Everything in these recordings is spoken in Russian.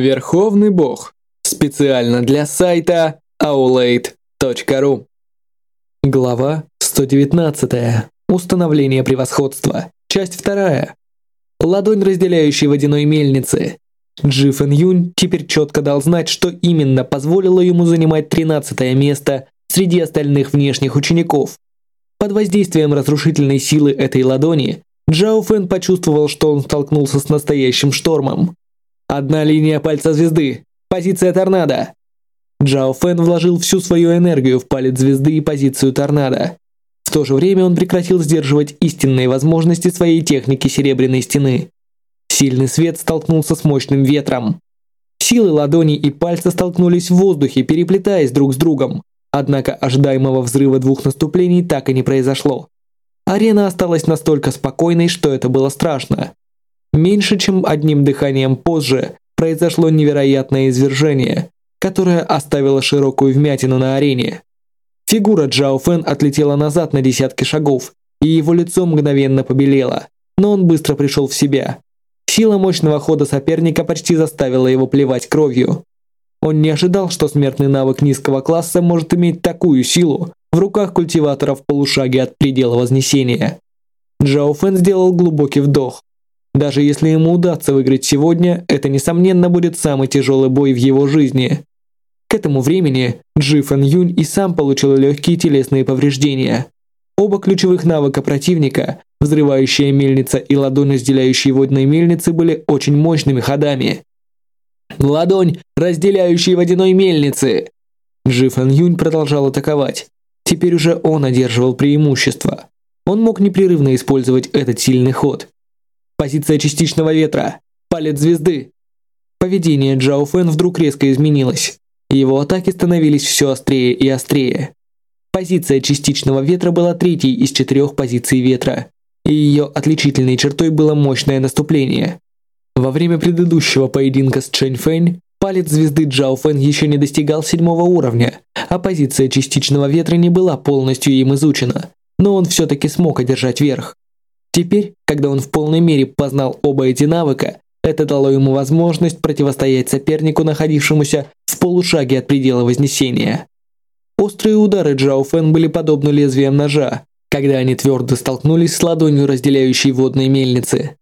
Верховный Бог. Специально для сайта aulade.ru. Глава 119. Установление превосходства. Часть 2. Ладонь, разделяющая водяной мельницы. Джи Фэн Юнь теперь четко дал знать, что именно позволило ему занимать 13 место среди остальных внешних учеников. Под воздействием разрушительной силы этой ладони Джао Фэн почувствовал, что он столкнулся с настоящим штормом. Одна линия пальца звезды. Позиция торнадо. Джао Фэн вложил всю свою энергию в палец звезды и позицию торнадо. В то же время он прекратил сдерживать истинные возможности своей техники Серебряной Стены. Сильный свет столкнулся с мощным ветром. Силы ладони и пальца столкнулись в воздухе, переплетаясь друг с другом. Однако ожидаемого взрыва двух наступлений так и не произошло. Арена осталась настолько спокойной, что это было страшно. Меньше чем одним дыханием позже произошло невероятное извержение, которое оставило широкую вмятину на арене. Фигура Джао Фэн отлетела назад на десятки шагов, и его лицо мгновенно побелело, но он быстро пришел в себя. Сила мощного хода соперника почти заставила его плевать кровью. Он не ожидал, что смертный навык низкого класса может иметь такую силу в руках культиватора в полушаге от предела вознесения. Джао Фэн сделал глубокий вдох, даже если ему удастся выиграть сегодня, это, несомненно, будет самый тяжелый бой в его жизни. К этому времени Джи Фэн Юнь и сам получил легкие телесные повреждения. Оба ключевых навыка противника, взрывающая мельница и ладонь, разделяющие водные мельницы, были очень мощными ходами. Ладонь, разделяющая водяной мельницы! Джи Фэн Юнь продолжал атаковать. Теперь уже он одерживал преимущество. Он мог непрерывно использовать этот сильный ход – Позиция частичного ветра. Палец звезды. Поведение Джао Фэн вдруг резко изменилось. Его атаки становились все острее и острее. Позиция частичного ветра была третьей из четырех позиций ветра, и ее отличительной чертой было мощное наступление. Во время предыдущего поединка с Чэнь Фэнь палец звезды Джао Фэн еще не достигал седьмого уровня, а позиция частичного ветра не была полностью им изучена, но он все-таки смог одержать верх. Теперь, когда он в полной мере познал оба эти навыка, это дало ему возможность противостоять сопернику, находившемуся в полушаге от предела Вознесения. Острые удары Джао Фэн были подобны лезвиям ножа, когда они твердо столкнулись с ладонью, разделяющей водные мельницы.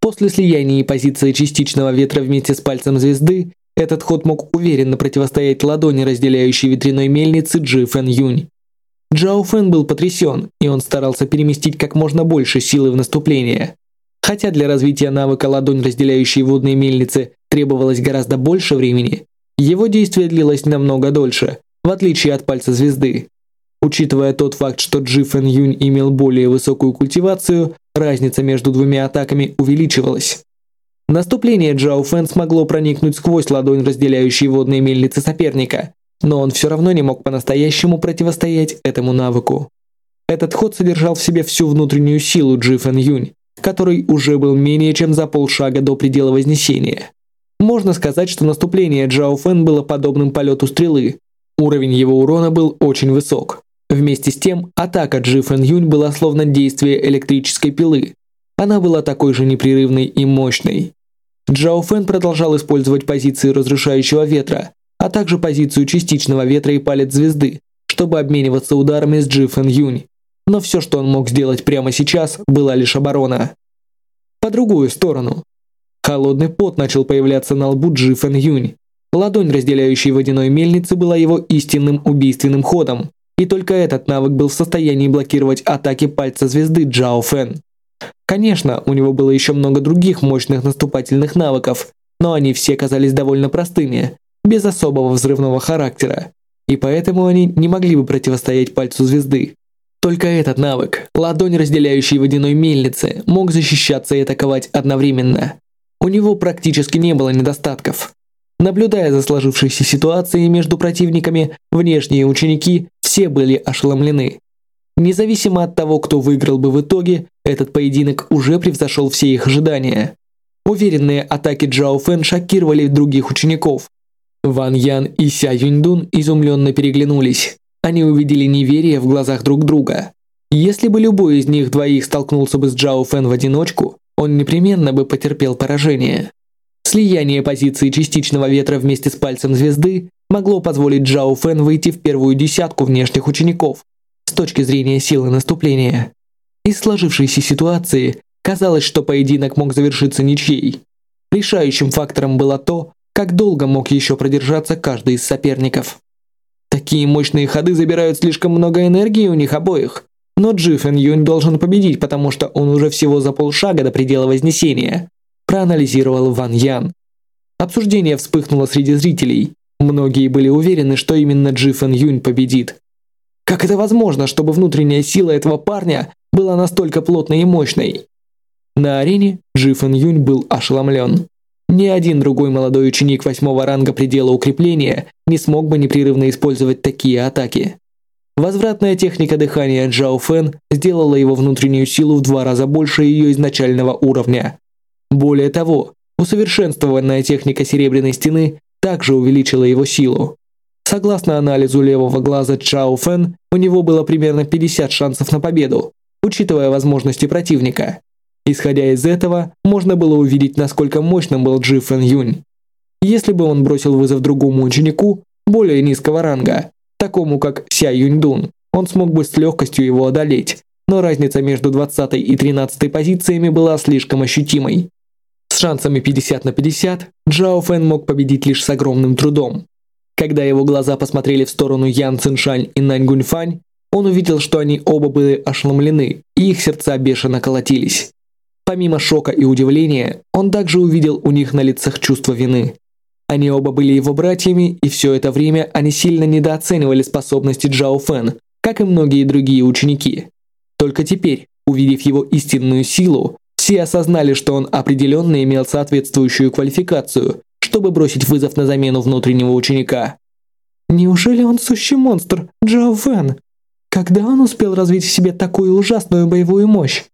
После слияния позиции частичного ветра вместе с пальцем звезды, этот ход мог уверенно противостоять ладони, разделяющей ветряной мельницы Джи Фэн Юнь. Джао Фэн был потрясен, и он старался переместить как можно больше силы в наступление. Хотя для развития навыка ладонь, разделяющей водные мельницы, требовалось гораздо больше времени, его действие длилось намного дольше, в отличие от пальца звезды. Учитывая тот факт, что Джи Фэн Юнь имел более высокую культивацию, разница между двумя атаками увеличивалась. Наступление Джао Фэн смогло проникнуть сквозь ладонь, разделяющей водные мельницы соперника, но он все равно не мог по-настоящему противостоять этому навыку. Этот ход содержал в себе всю внутреннюю силу Джи Фэн Юнь, который уже был менее чем за полшага до предела Вознесения. Можно сказать, что наступление Джао Фэн было подобным полету стрелы. Уровень его урона был очень высок. Вместе с тем, атака Джи Фэн Юнь была словно действие электрической пилы. Она была такой же непрерывной и мощной. Джао Фэн продолжал использовать позиции разрушающего ветра, а также позицию частичного ветра и палец звезды, чтобы обмениваться ударами с Джи Фэн Юнь. Но все, что он мог сделать прямо сейчас, была лишь оборона. По другую сторону. Холодный пот начал появляться на лбу Джи Фэн Юнь. Ладонь, разделяющая водяной мельницы, была его истинным убийственным ходом, и только этот навык был в состоянии блокировать атаки пальца звезды Джао Фэн. Конечно, у него было еще много других мощных наступательных навыков, но они все казались довольно простыми, без особого взрывного характера, и поэтому они не могли бы противостоять пальцу звезды. Только этот навык, ладонь, разделяющей водяной мельницы, мог защищаться и атаковать одновременно. У него практически не было недостатков. Наблюдая за сложившейся ситуацией между противниками, внешние ученики все были ошеломлены. Независимо от того, кто выиграл бы в итоге, этот поединок уже превзошел все их ожидания. Уверенные атаки Джао Фэн шокировали других учеников, Ван Ян и Ся Юньдун изумленно переглянулись. Они увидели неверие в глазах друг друга. Если бы любой из них двоих столкнулся бы с Джао Фэн в одиночку, он непременно бы потерпел поражение. Слияние позиции частичного ветра вместе с пальцем звезды могло позволить Джао Фэн выйти в первую десятку внешних учеников с точки зрения силы наступления. Из сложившейся ситуации казалось, что поединок мог завершиться ничьей. Решающим фактором было то, как долго мог еще продержаться каждый из соперников. Такие мощные ходы забирают слишком много энергии у них обоих. Но Джи Фэн Юнь должен победить, потому что он уже всего за полшага до предела Вознесения, проанализировал Ван Ян. Обсуждение вспыхнуло среди зрителей. Многие были уверены, что именно Джи Фэн Юнь победит. Как это возможно, чтобы внутренняя сила этого парня была настолько плотной и мощной? На арене Джи Фэн Юнь был ошеломлен. Ни один другой молодой ученик восьмого ранга предела укрепления не смог бы непрерывно использовать такие атаки. Возвратная техника дыхания Джао Фэн сделала его внутреннюю силу в два раза больше ее изначального уровня. Более того, усовершенствованная техника Серебряной Стены также увеличила его силу. Согласно анализу левого глаза Чао Фэн, у него было примерно 50 шансов на победу, учитывая возможности противника. Исходя из этого, можно было увидеть, насколько мощным был Джи Фэн Юнь. Если бы он бросил вызов другому ученику, более низкого ранга, такому как Ся Юньдун, он смог бы с легкостью его одолеть, но разница между 20 и 13 позициями была слишком ощутимой. С шансами 50 на 50, Джао Фэн мог победить лишь с огромным трудом. Когда его глаза посмотрели в сторону Ян Циншань и Нань Гуньфань, он увидел, что они оба были ошеломлены, и их сердца бешено колотились. Помимо шока и удивления, он также увидел у них на лицах чувство вины. Они оба были его братьями, и все это время они сильно недооценивали способности Джао Фэн, как и многие другие ученики. Только теперь, увидев его истинную силу, все осознали, что он определенно имел соответствующую квалификацию, чтобы бросить вызов на замену внутреннего ученика. Неужели он сущий монстр, Джао Фэн? Когда он успел развить в себе такую ужасную боевую мощь?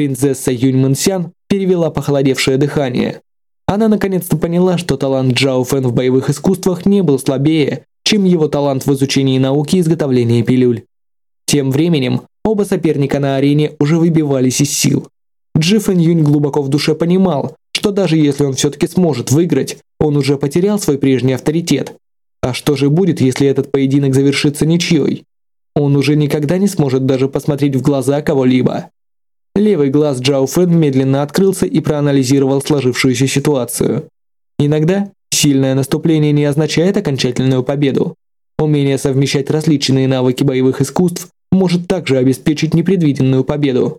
Принцесса Юнь Мэнсян перевела похолодевшее дыхание. Она наконец-то поняла, что талант Джао Фэн в боевых искусствах не был слабее, чем его талант в изучении науки изготовления пилюль. Тем временем, оба соперника на арене уже выбивались из сил. Джи Фэн Юнь глубоко в душе понимал, что даже если он все-таки сможет выиграть, он уже потерял свой прежний авторитет. А что же будет, если этот поединок завершится ничьей? Он уже никогда не сможет даже посмотреть в глаза кого-либо. Левый глаз Джао Фэн медленно открылся и проанализировал сложившуюся ситуацию. Иногда сильное наступление не означает окончательную победу. Умение совмещать различные навыки боевых искусств может также обеспечить непредвиденную победу.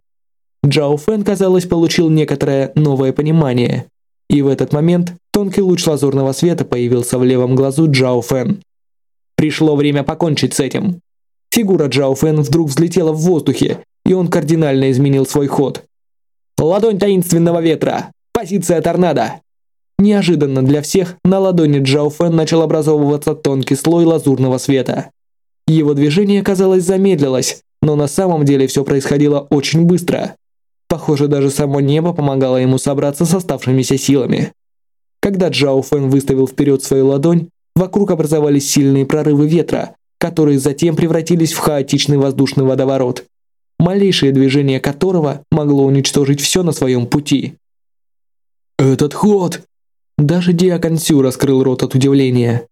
Джао Фэн, казалось, получил некоторое новое понимание. И в этот момент тонкий луч лазурного света появился в левом глазу Джао Фэн. Пришло время покончить с этим. Фигура Джао Фэн вдруг взлетела в воздухе и он кардинально изменил свой ход. Ладонь таинственного ветра. Позиция торнадо. Неожиданно для всех на ладони Джао Фэн начал образовываться тонкий слой лазурного света. Его движение, казалось, замедлилось, но на самом деле все происходило очень быстро. Похоже, даже само небо помогало ему собраться с оставшимися силами. Когда Джао Фэн выставил вперед свою ладонь, вокруг образовались сильные прорывы ветра, которые затем превратились в хаотичный воздушный водоворот малейшее движение которого могло уничтожить все на своем пути. «Этот ход!» Даже Диакон Сю раскрыл рот от удивления.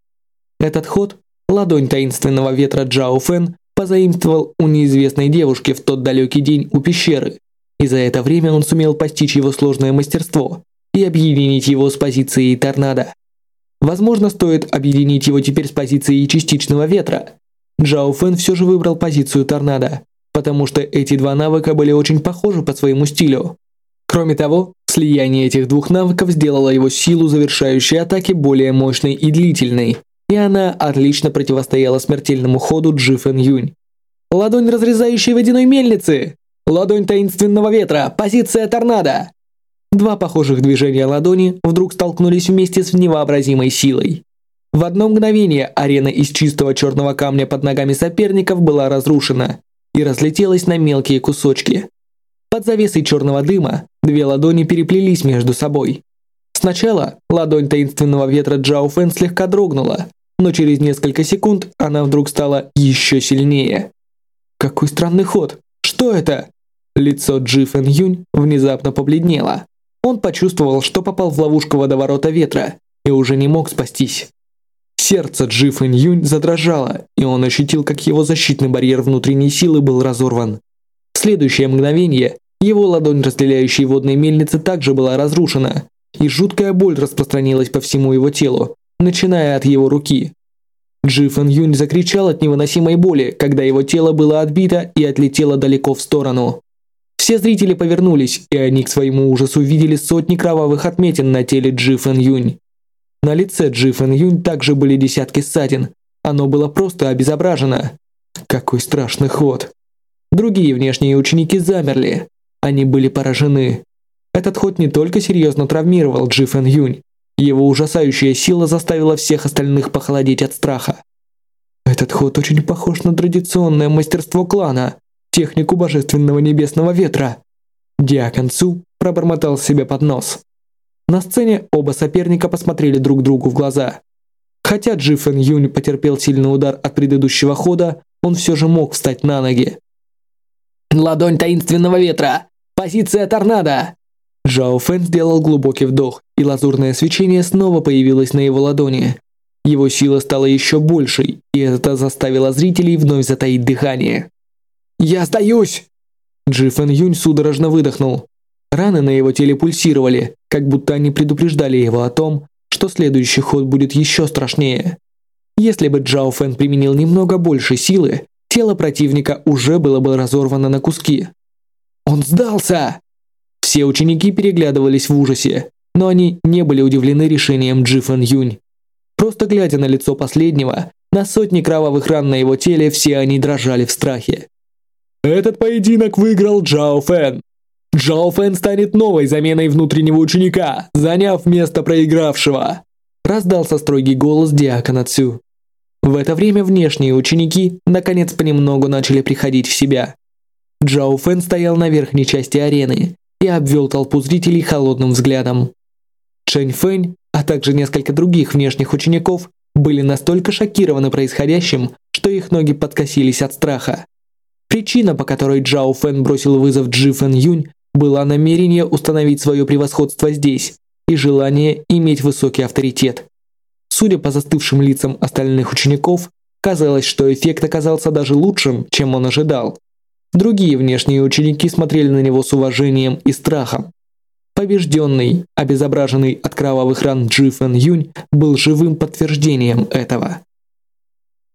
Этот ход ладонь таинственного ветра Джао Фэн позаимствовал у неизвестной девушки в тот далекий день у пещеры, и за это время он сумел постичь его сложное мастерство и объединить его с позицией торнадо. Возможно, стоит объединить его теперь с позицией частичного ветра. Джао Фэн все же выбрал позицию торнадо, потому что эти два навыка были очень похожи по своему стилю. Кроме того, слияние этих двух навыков сделало его силу завершающей атаки более мощной и длительной, и она отлично противостояла смертельному ходу Джи Фэн Юнь. Ладонь разрезающей водяной мельницы! Ладонь таинственного ветра! Позиция торнадо! Два похожих движения ладони вдруг столкнулись вместе с невообразимой силой. В одно мгновение арена из чистого черного камня под ногами соперников была разрушена, и разлетелась на мелкие кусочки. Под завесой черного дыма две ладони переплелись между собой. Сначала ладонь таинственного ветра Джао Фэн слегка дрогнула, но через несколько секунд она вдруг стала еще сильнее. Какой странный ход! Что это? Лицо Джи Фэн Юнь внезапно побледнело. Он почувствовал, что попал в ловушку водоворота ветра и уже не мог спастись. Сердце Джи Фэн Юнь задрожало, и он ощутил, как его защитный барьер внутренней силы был разорван. В следующее мгновение его ладонь, разделяющей водные мельницы, также была разрушена, и жуткая боль распространилась по всему его телу, начиная от его руки. Джи Фэн Юнь закричал от невыносимой боли, когда его тело было отбито и отлетело далеко в сторону. Все зрители повернулись, и они к своему ужасу видели сотни кровавых отметин на теле Джи Фэн Юнь. На лице Джи Фэн Юнь также были десятки ссадин. Оно было просто обезображено. Какой страшный ход. Другие внешние ученики замерли. Они были поражены. Этот ход не только серьезно травмировал Джи Фэн Юнь, его ужасающая сила заставила всех остальных похолодеть от страха. Этот ход очень похож на традиционное мастерство клана, технику божественного небесного ветра. Диакон Цу пробормотал себе под нос. На сцене оба соперника посмотрели друг другу в глаза. Хотя Джи Фэн Юнь потерпел сильный удар от предыдущего хода, он все же мог встать на ноги. «Ладонь таинственного ветра! Позиция торнадо!» Жао Фэн сделал глубокий вдох, и лазурное свечение снова появилось на его ладони. Его сила стала еще большей, и это заставило зрителей вновь затаить дыхание. «Я сдаюсь!» Джи Фэн Юнь судорожно выдохнул. Раны на его теле пульсировали, как будто они предупреждали его о том, что следующий ход будет еще страшнее. Если бы Джао Фэн применил немного больше силы, тело противника уже было бы разорвано на куски. «Он сдался!» Все ученики переглядывались в ужасе, но они не были удивлены решением Джи Фэн Юнь. Просто глядя на лицо последнего, на сотни кровавых ран на его теле, все они дрожали в страхе. Этот поединок выиграл Джао Фэн. Джао Фэн станет новой заменой внутреннего ученика, заняв место проигравшего. Раздался строгий голос Диакона Цю. В это время внешние ученики наконец понемногу начали приходить в себя. Джао Фэн стоял на верхней части арены, и обвел толпу зрителей холодным взглядом. Чэнь Фэнь, а также несколько других внешних учеников были настолько шокированы происходящим, что их ноги подкосились от страха. Причина, по которой Джао Фэн бросил вызов Джи Фэн Юнь, была намерение установить свое превосходство здесь и желание иметь высокий авторитет. Судя по застывшим лицам остальных учеников, казалось, что эффект оказался даже лучшим, чем он ожидал. Другие внешние ученики смотрели на него с уважением и страхом. Побежденный, обезображенный от кровавых ран Джи Фэн Юнь был живым подтверждением этого.